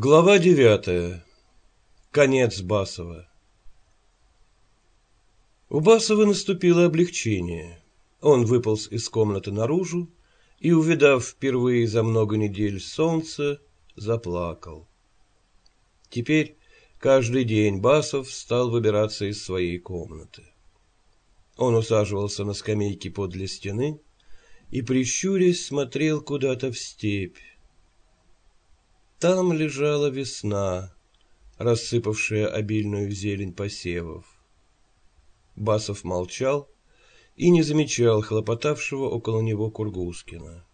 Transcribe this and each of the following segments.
Глава девятая. Конец Басова. У Басова наступило облегчение. Он выполз из комнаты наружу и, увидав впервые за много недель солнце, заплакал. Теперь каждый день Басов стал выбираться из своей комнаты. Он усаживался на скамейке подле стены и, прищурясь, смотрел куда-то в степь. Там лежала весна, рассыпавшая обильную зелень посевов. Басов молчал и не замечал хлопотавшего около него Кургускина.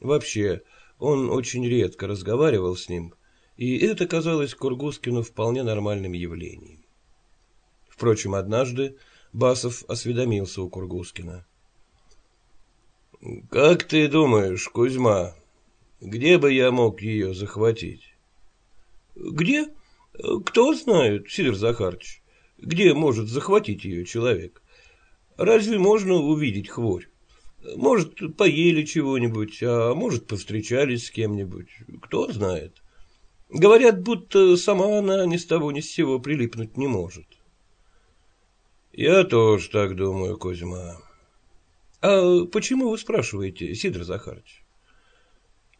Вообще, он очень редко разговаривал с ним, и это казалось Кургускину вполне нормальным явлением. Впрочем, однажды Басов осведомился у Кургускина. — Как ты думаешь, Кузьма, где бы я мог ее захватить? — Где? Кто знает, Сидор Захарович, где может захватить ее человек? Разве можно увидеть хворь? Может, поели чего-нибудь, а может, повстречались с кем-нибудь. Кто знает. Говорят, будто сама она ни с того ни с сего прилипнуть не может. Я тоже так думаю, Кузьма. А почему вы спрашиваете, Сидор Захарович?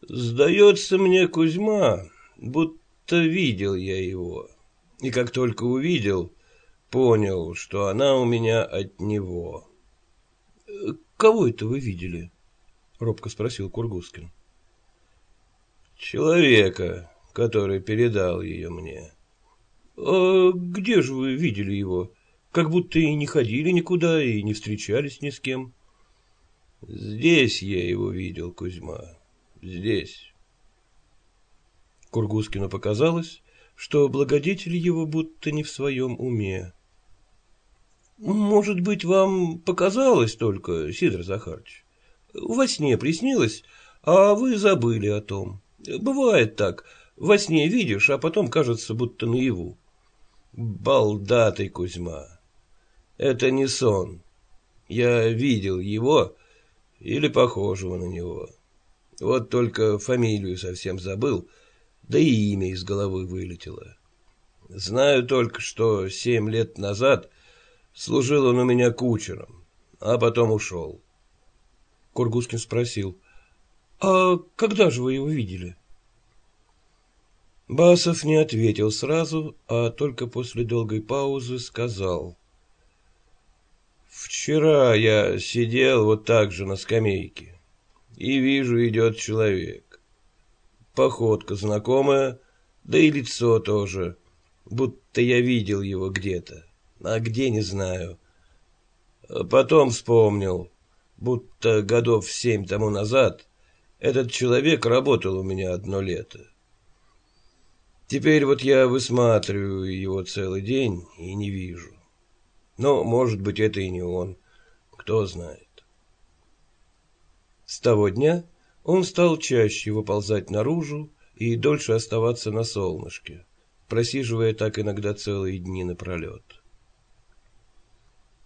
Сдается мне, Кузьма, будто видел я его. И как только увидел, понял, что она у меня от него. Кого это вы видели? Робко спросил Кургускин. Человека, который передал ее мне. А где же вы видели его? Как будто и не ходили никуда, и не встречались ни с кем. Здесь я его видел, Кузьма, здесь. Кургускину показалось, что благодетель его будто не в своем уме. Может быть, вам показалось только, Сидор Захарович? Во сне приснилось, а вы забыли о том. Бывает так, во сне видишь, а потом кажется, будто наяву. Балдатый Кузьма. Это не сон. Я видел его или похожего на него. Вот только фамилию совсем забыл, да и имя из головы вылетело. Знаю только, что семь лет назад служил он у меня кучером, а потом ушел. Кургускин спросил, «А когда же вы его видели?» Басов не ответил сразу, а только после долгой паузы сказал, Вчера я сидел вот так же на скамейке и вижу, идет человек. Походка знакомая, да и лицо тоже, будто я видел его где-то, а где не знаю. потом вспомнил, будто годов семь тому назад этот человек работал у меня одно лето. Теперь вот я высматриваю его целый день и не вижу. Но, может быть, это и не он. Кто знает. С того дня он стал чаще выползать наружу и дольше оставаться на солнышке, просиживая так иногда целые дни напролет.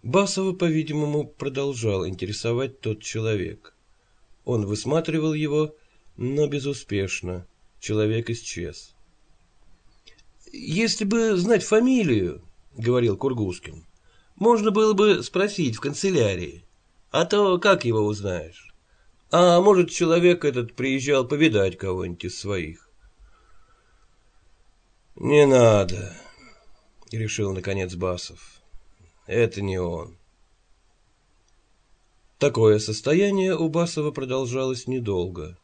Басова, по-видимому, продолжал интересовать тот человек. Он высматривал его, но безуспешно. Человек исчез. «Если бы знать фамилию, — говорил Кургускин, можно было бы спросить в канцелярии. А то как его узнаешь? А может, человек этот приезжал повидать кого-нибудь из своих? Не надо, решил наконец Басов. Это не он. Такое состояние у Басова продолжалось недолго.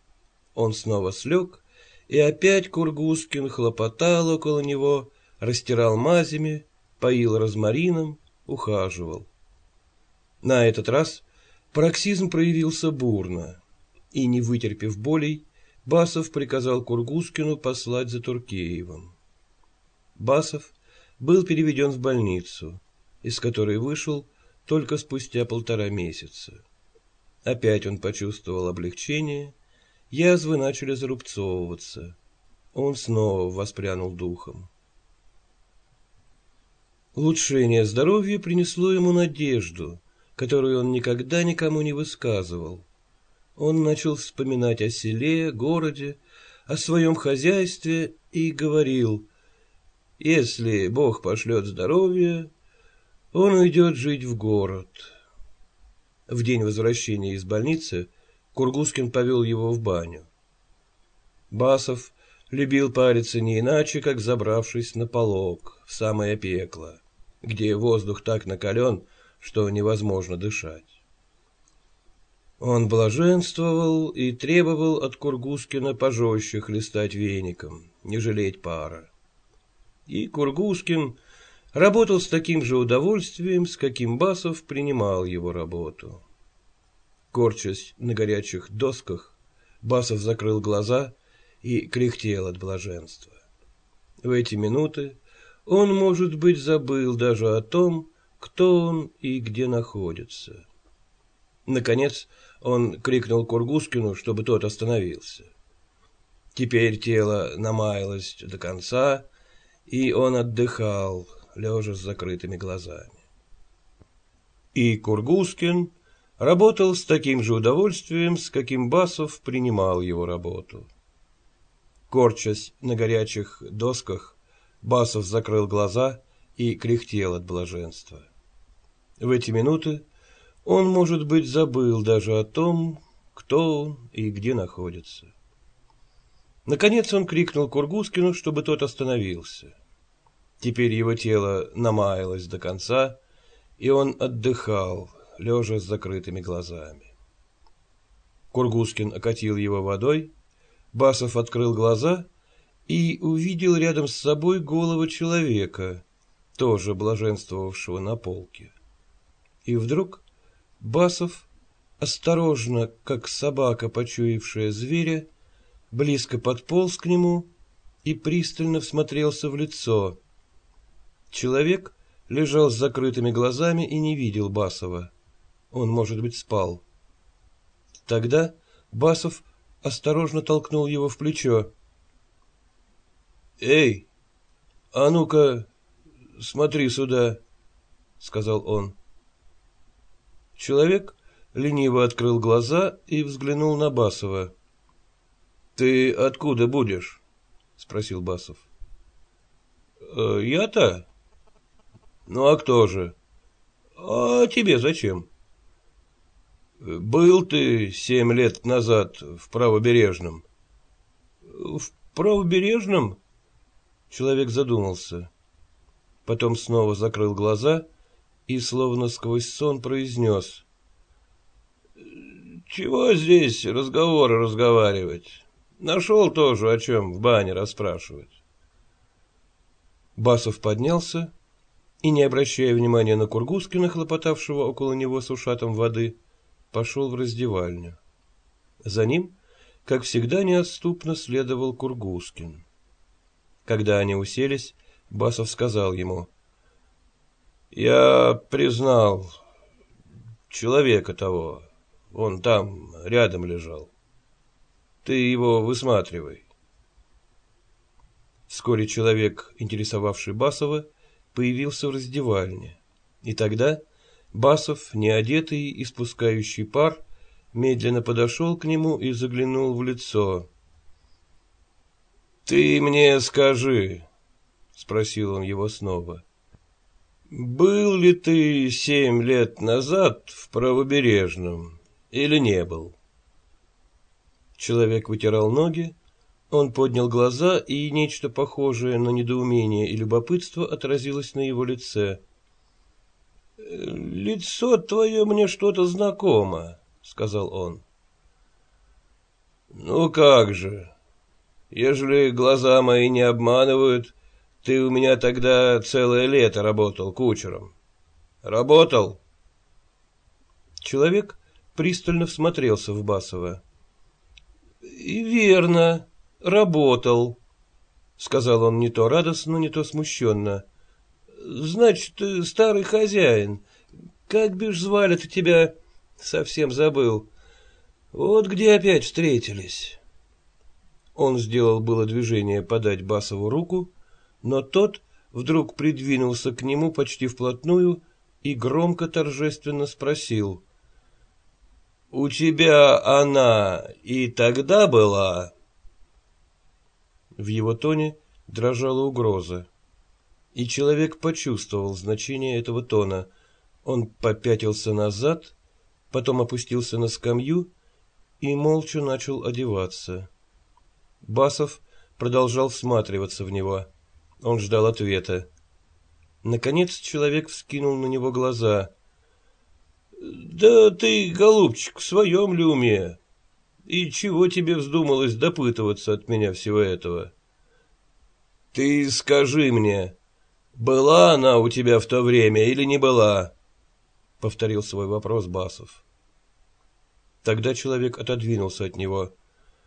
Он снова слег, и опять Кургускин хлопотал около него, растирал мазями, поил розмарином, ухаживал. На этот раз пароксизм проявился бурно, и, не вытерпев болей, Басов приказал Кургускину послать за Туркеевым. Басов был переведен в больницу, из которой вышел только спустя полтора месяца. Опять он почувствовал облегчение, язвы начали зарубцовываться. Он снова воспрянул духом. Улучшение здоровья принесло ему надежду, которую он никогда никому не высказывал. Он начал вспоминать о селе, городе, о своем хозяйстве и говорил, если Бог пошлет здоровье, он уйдет жить в город. В день возвращения из больницы Кургускин повел его в баню. Басов любил париться не иначе, как забравшись на полог, в самое пекло, где воздух так накален, что невозможно дышать. Он блаженствовал и требовал от Кургускина пожестче хлестать веником, не жалеть пара. И Кургускин работал с таким же удовольствием, с каким Басов принимал его работу. Корчась на горячих досках, Басов закрыл глаза и кряхтел от блаженства. В эти минуты он, может быть, забыл даже о том, кто он и где находится. Наконец он крикнул Кургускину, чтобы тот остановился. Теперь тело намаялось до конца, и он отдыхал, лежа с закрытыми глазами. И Кургускин работал с таким же удовольствием, с каким Басов принимал его работу. Корчась на горячих досках, Басов закрыл глаза и кряхтел от блаженства. В эти минуты он, может быть, забыл даже о том, кто он и где находится. Наконец он крикнул Кургускину, чтобы тот остановился. Теперь его тело намаялось до конца, и он отдыхал, лежа с закрытыми глазами. Кургускин окатил его водой, Басов открыл глаза и увидел рядом с собой голову человека, тоже блаженствовавшего на полке. И вдруг Басов, осторожно, как собака, почуявшая зверя, близко подполз к нему и пристально всмотрелся в лицо. Человек лежал с закрытыми глазами и не видел Басова. Он, может быть, спал. Тогда Басов осторожно толкнул его в плечо. «Эй, а ну-ка, смотри сюда», — сказал он. Человек лениво открыл глаза и взглянул на Басова. «Ты откуда будешь?» — спросил Басов. «Э, «Я-то? Ну а кто же? А тебе зачем?» Был ты семь лет назад в правобережном? В правобережном? Человек задумался. Потом снова закрыл глаза и, словно сквозь сон, произнес. Чего здесь разговоры разговаривать? Нашел тоже, о чем в бане расспрашивать. Басов поднялся и, не обращая внимания на Кургускина, хлопотавшего около него с ушатом воды, — пошел в раздевальню. За ним, как всегда, неотступно следовал Кургускин. Когда они уселись, Басов сказал ему, «Я признал человека того, он там рядом лежал. Ты его высматривай». Вскоре человек, интересовавший Басова, появился в раздевальне, и тогда Басов, неодетый и спускающий пар, медленно подошел к нему и заглянул в лицо. «Ты мне скажи», — спросил он его снова, — «был ли ты семь лет назад в правобережном или не был?» Человек вытирал ноги, он поднял глаза, и нечто похожее на недоумение и любопытство отразилось на его лице. «Лицо твое мне что-то знакомо», — сказал он. «Ну как же, ежели глаза мои не обманывают, ты у меня тогда целое лето работал кучером. Работал?» Человек пристально всмотрелся в Басова. «И верно, работал», — сказал он не то радостно, не то смущенно. Значит, старый хозяин. Как бишь звали-то тебя? Совсем забыл. Вот где опять встретились. Он сделал было движение подать Басову руку, но тот вдруг придвинулся к нему почти вплотную и громко торжественно спросил. — У тебя она и тогда была? — В его тоне дрожала угроза. И человек почувствовал значение этого тона. Он попятился назад, потом опустился на скамью и молча начал одеваться. Басов продолжал всматриваться в него. Он ждал ответа. Наконец человек вскинул на него глаза. — Да ты, голубчик, в своем ли уме? И чего тебе вздумалось допытываться от меня всего этого? — Ты скажи мне, была она у тебя в то время или не была? — повторил свой вопрос Басов. Тогда человек отодвинулся от него.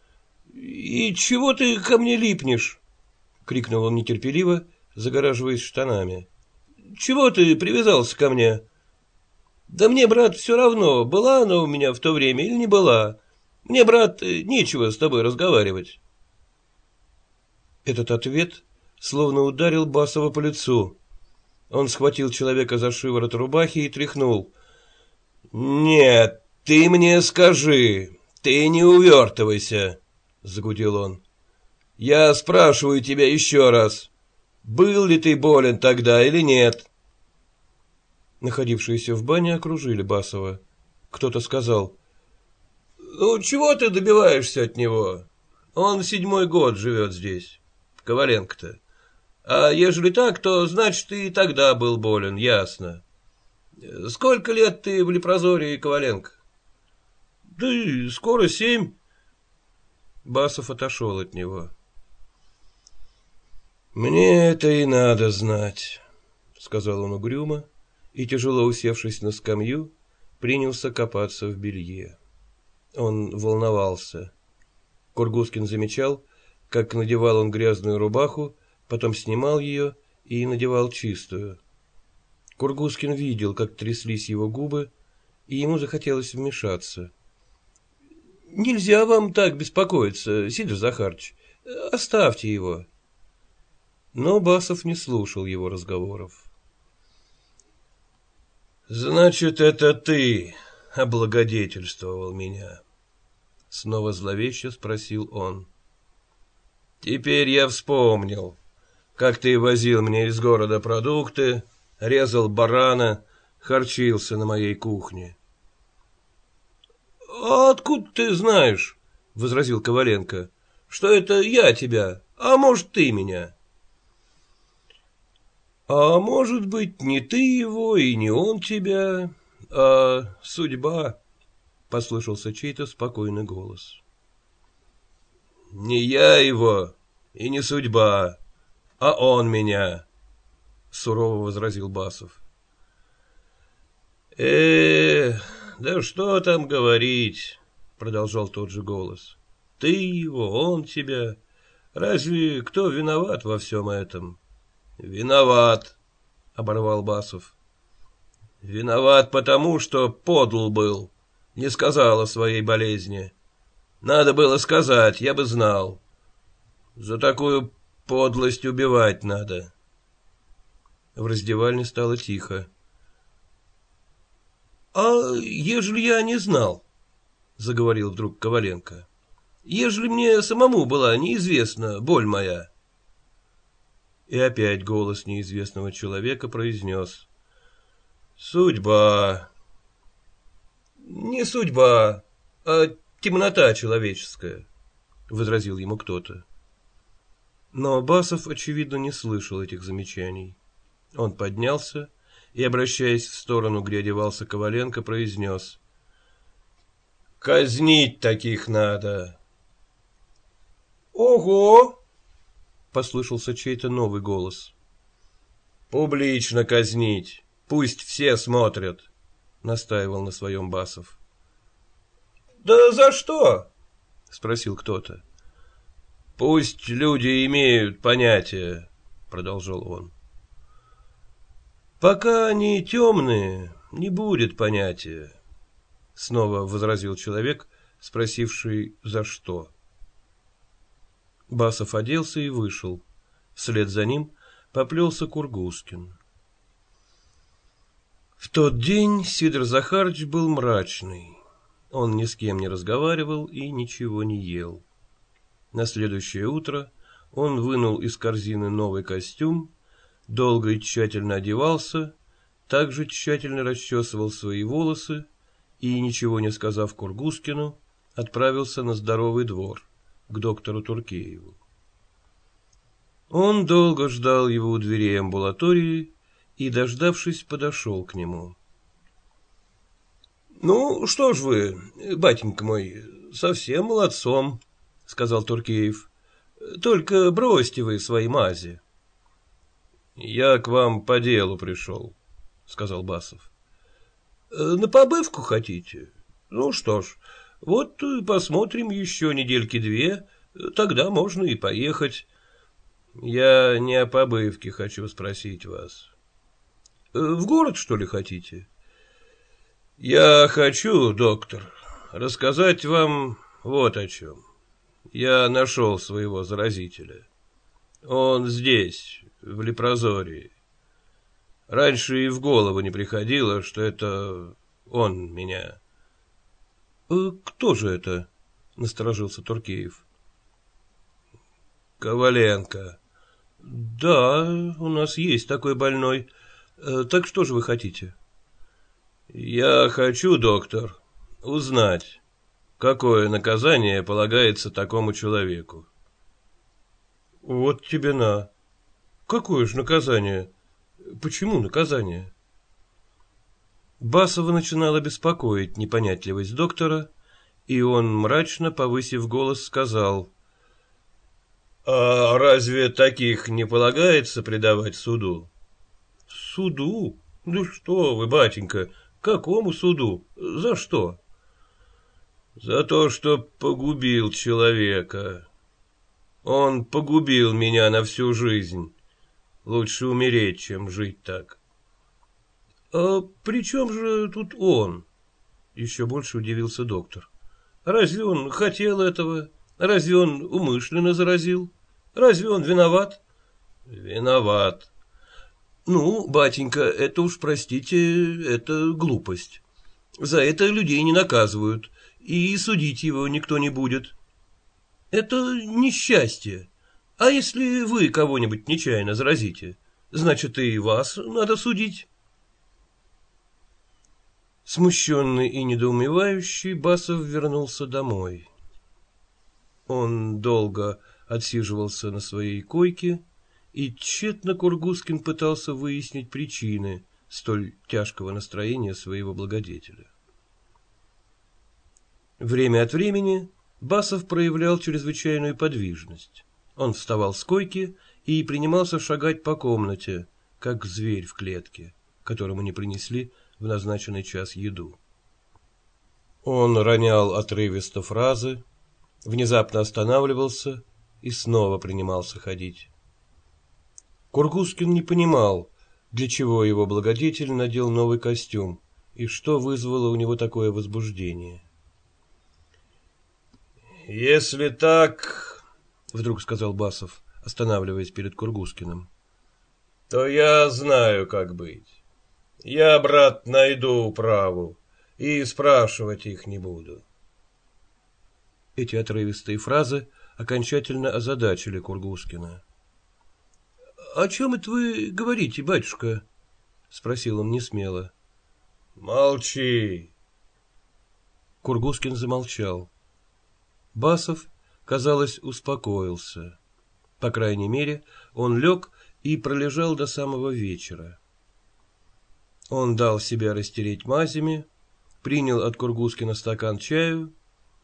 — И чего ты ко мне липнешь? — крикнул он нетерпеливо, загораживаясь штанами. — Чего ты привязался ко мне? — Да мне, брат, все равно, была она у меня в то время или не была. Мне, брат, нечего с тобой разговаривать. Этот ответ словно ударил Басова по лицу. Он схватил человека за шиворот рубахи и тряхнул. — Нет, ты мне скажи, ты не увертывайся, — загудел он. — Я спрашиваю тебя еще раз, был ли ты болен тогда или нет? Находившиеся в бане окружили Басова. Кто-то сказал. — Ну, чего ты добиваешься от него? Он седьмой год живет здесь. Коваленко-то. А ежели так, то значит, ты и тогда был болен, ясно. Сколько лет ты в Лепрозории, Коваленко? Да скоро семь. Басов отошел от него. Мне это и надо знать, сказал он угрюмо и, тяжело усевшись на скамью, принялся копаться в белье. Он волновался. Кургускин замечал, как надевал он грязную рубаху, потом снимал ее и надевал чистую. Кургускин видел, как тряслись его губы, и ему захотелось вмешаться. — Нельзя вам так беспокоиться, Сидор Захарович. Оставьте его. Но Басов не слушал его разговоров. — Значит, это ты облагодетельствовал меня? — снова зловеще спросил он. — Теперь я вспомнил, как ты возил мне из города продукты, резал барана, харчился на моей кухне. — А откуда ты знаешь, — возразил Коваленко, — что это я тебя, а может, ты меня? — А может быть, не ты его и не он тебя, а судьба, — послышался чей-то спокойный голос. — не я его и не судьба, а он меня, — сурово возразил Басов. э да что там говорить, — продолжал тот же голос. — Ты его, он тебя. Разве кто виноват во всем этом? — Виноват, — оборвал Басов. — Виноват потому, что подл был, не сказал о своей болезни. — надо было сказать, я бы знал. За такую подлость убивать надо. В раздевальне стало тихо. — А ежели я не знал? — заговорил вдруг Коваленко. — Ежели мне самому была неизвестна боль моя? И опять голос неизвестного человека произнес. — Судьба. — Не судьба, а темнота человеческая, — возразил ему кто-то. Но Басов, очевидно, не слышал этих замечаний. Он поднялся и, обращаясь в сторону, где одевался Коваленко, произнес. — Казнить таких надо. — Ого! — послышался чей-то новый голос. — Публично казнить, пусть все смотрят, — настаивал на своем Басов. — да за что? Спросил кто-то. Пусть люди имеют понятие, продолжал он. Пока они темные, не будет понятия, снова возразил человек, спросивший за что. Басов оделся и вышел. Вслед за ним поплелся Кургускин. В тот день Сидор Захарович был мрачный. Он ни с кем не разговаривал и ничего не ел. На следующее утро Он вынул из корзины новый костюм, долго и тщательно одевался, также тщательно расчесывал свои волосы и, ничего не сказав Кургускину, отправился на здоровый двор к доктору Туркееву. Он долго ждал его у дверей амбулатории и, дождавшись, подошел к нему. — Ну, что ж вы, батенька мой, совсем молодцом, — сказал Туркеев. — Только бросьте вы свои мази. — Я к вам по делу пришел, — сказал Басов. — На побывку хотите? Ну что ж, вот посмотрим еще недельки две, тогда можно и поехать. Я не о побывке хочу спросить вас. В город, что ли, хотите? Я хочу, доктор, рассказать вам вот о чем. Я нашел своего заразителя. Он здесь, в Лепрозории. Раньше и в голову не приходило, что это он меня. «Э, — Кто же это? — насторожился Туркеев. — Коваленко. — Да, у нас есть такой больной. Э, так что же вы хотите? — Я хочу, доктор, узнать, какое наказание полагается такому человеку. — Вот тебе на. Какое же наказание? Почему наказание? Басова начинала беспокоить непонятливость доктора, и он, мрачно повысив голос, сказал, «А разве таких не полагается предавать суду?» «Суду? Да что вы, батенька, какому суду? За что?» «За то, что погубил человека. Он погубил меня на всю жизнь». Лучше умереть, чем жить так. — А при чем же тут он? — еще больше удивился доктор. — Разве он хотел этого? Разве он умышленно заразил? Разве он виноват? — Виноват. — Ну, батенька, это уж, простите, это глупость. За это людей не наказывают, и судить его никто не будет. Это несчастье. А если вы кого-нибудь нечаянно заразите, значит, и вас надо судить. Смущенный и недоумевающий, Басов вернулся домой. Он долго отсиживался на своей койке, и тщетно Кургускин пытался выяснить причины столь тяжкого настроения своего благодетеля. Время от времени Басов проявлял чрезвычайную подвижность. Он вставал с койки и принимался шагать по комнате, как зверь в клетке, которому не принесли в назначенный час еду. Он ронял отрывисто фразы, внезапно останавливался и снова принимался ходить. Кургускин не понимал, для чего его благодетель надел новый костюм и что вызвало у него такое возбуждение. «Если так, — вдруг сказал Басов, останавливаясь перед Кургускиным. — То я знаю, как быть. Я, брат, найду управу и спрашивать их не буду. Эти отрывистые фразы окончательно озадачили Кургускина. — О чем это вы говорите, батюшка? — спросил он несмело. — Молчи. Кургускин замолчал. Басов казалось, успокоился. По крайней мере, он лег и пролежал до самого вечера. Он дал себя растереть мазями, принял от Кургускина стакан чаю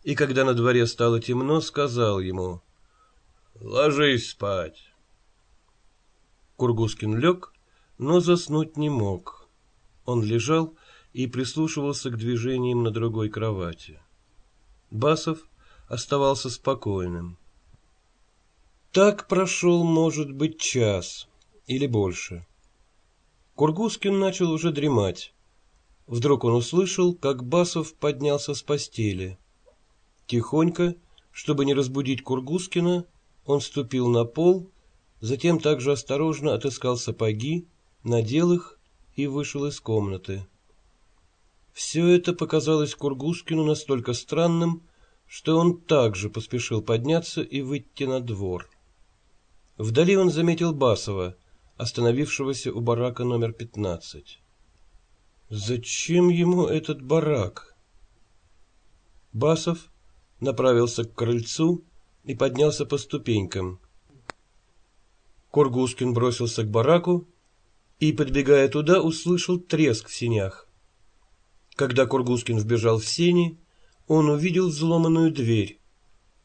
и, когда на дворе стало темно, сказал ему «Ложись спать». Кургускин лег, но заснуть не мог. Он лежал и прислушивался к движениям на другой кровати. Басов оставался спокойным. Так прошел, может быть, час или больше. Кургускин начал уже дремать. Вдруг он услышал, как Басов поднялся с постели. Тихонько, чтобы не разбудить Кургускина, он ступил на пол, затем также осторожно отыскал сапоги, надел их и вышел из комнаты. Все это показалось Кургускину настолько странным, что он также поспешил подняться и выйти на двор. Вдали он заметил Басова, остановившегося у барака номер пятнадцать. Зачем ему этот барак? Басов направился к крыльцу и поднялся по ступенькам. Кургускин бросился к бараку и, подбегая туда, услышал треск в сенях. Когда Кургускин вбежал в сени, он увидел взломанную дверь.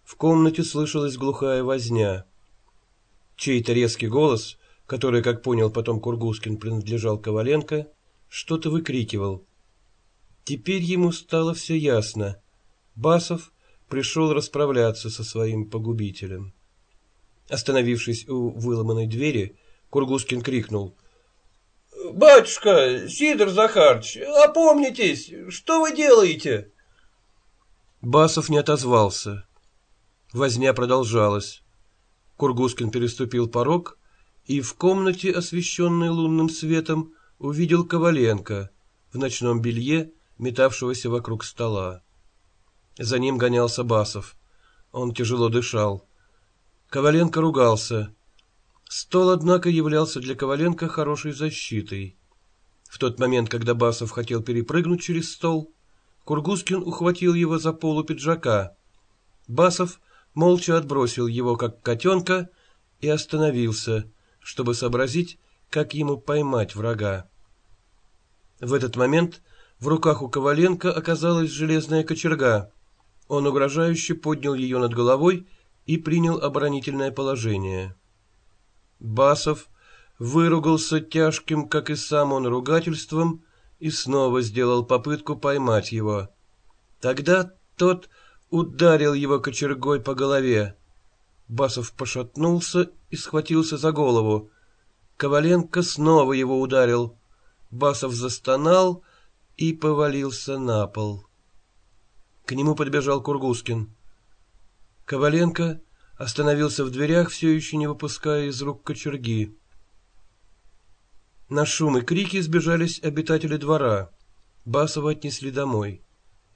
В комнате слышалась глухая возня. Чей-то резкий голос, который, как понял потом Кургускин, принадлежал Коваленко, что-то выкрикивал. Теперь ему стало все ясно. Басов пришел расправляться со своим погубителем. Остановившись у выломанной двери, Кургускин крикнул. — Батюшка, Сидор Захарыч, опомнитесь, что вы делаете? Басов не отозвался. Возня продолжалась. Кургускин переступил порог и в комнате, освещенной лунным светом, увидел Коваленко в ночном белье, метавшегося вокруг стола. За ним гонялся Басов. Он тяжело дышал. Коваленко ругался. Стол, однако, являлся для Коваленко хорошей защитой. В тот момент, когда Басов хотел перепрыгнуть через стол, Кургускин ухватил его за полу пиджака. Басов молча отбросил его, как котенка, и остановился, чтобы сообразить, как ему поймать врага. В этот момент в руках у Коваленко оказалась железная кочерга. Он угрожающе поднял ее над головой и принял оборонительное положение. Басов выругался тяжким, как и сам он, ругательством и снова сделал попытку поймать его. Тогда тот ударил его кочергой по голове. Басов пошатнулся и схватился за голову. Коваленко снова его ударил. Басов застонал и повалился на пол. К нему подбежал Кургускин. Коваленко остановился в дверях, все еще не выпуская из рук кочерги. На шум и крики сбежались обитатели двора. Басова отнесли домой.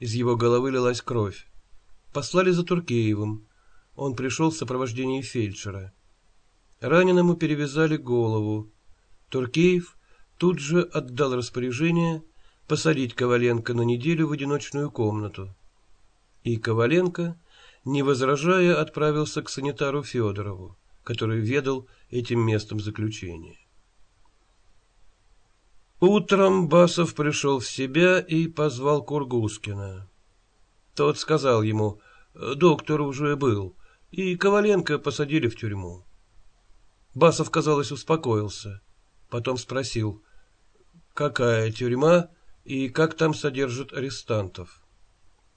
Из его головы лилась кровь. Послали за Туркеевым. Он пришел в сопровождении фельдшера. Раненому перевязали голову. Туркеев тут же отдал распоряжение посадить Коваленко на неделю в одиночную комнату. И Коваленко, не возражая, отправился к санитару Федорову, который ведал этим местом заключения. Утром Басов пришел в себя и позвал Кургускина. Тот сказал ему, доктор уже был, и Коваленко посадили в тюрьму. Басов, казалось, успокоился. Потом спросил, какая тюрьма и как там содержат арестантов.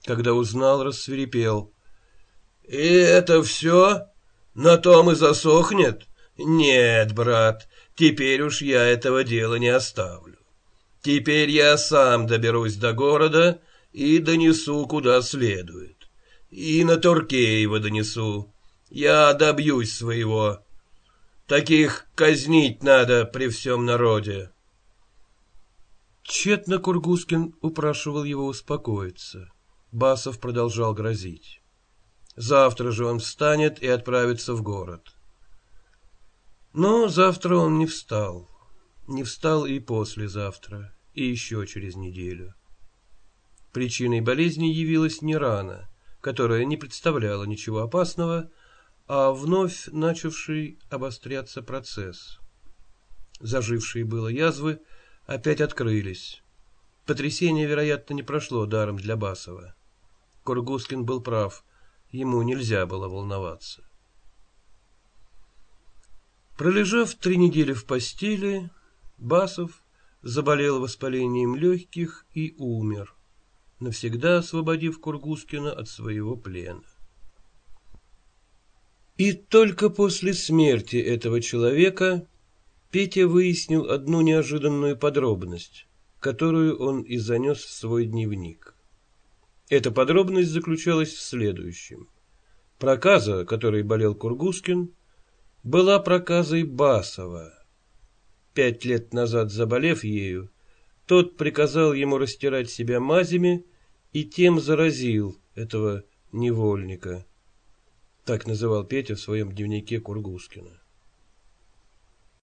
Когда узнал, рассверепел. — И это все? На том и засохнет? Нет, брат, теперь уж я этого дела не оставлю. Теперь я сам доберусь до города и донесу куда следует. И на Туркеева донесу. Я добьюсь своего. Таких казнить надо при всем народе. Тщетно Кургускин упрашивал его успокоиться. Басов продолжал грозить. Завтра же он встанет и отправится в город. Но завтра он не встал. Не встал и послезавтра, и еще через неделю. Причиной болезни явилась не рана, которая не представляла ничего опасного, а вновь начавший обостряться процесс. Зажившие было язвы опять открылись. Потрясение, вероятно, не прошло даром для Басова. Кургускин был прав, ему нельзя было волноваться. Пролежав три недели в постели, Басов заболел воспалением легких и умер, навсегда освободив Кургускина от своего плена. И только после смерти этого человека Петя выяснил одну неожиданную подробность, которую он и занес в свой дневник. Эта подробность заключалась в следующем. Проказа, которой болел Кургускин, была проказой Басова. Пять лет назад заболев ею, тот приказал ему растирать себя мазями и тем заразил этого невольника. Так называл Петя в своем дневнике Кургускина.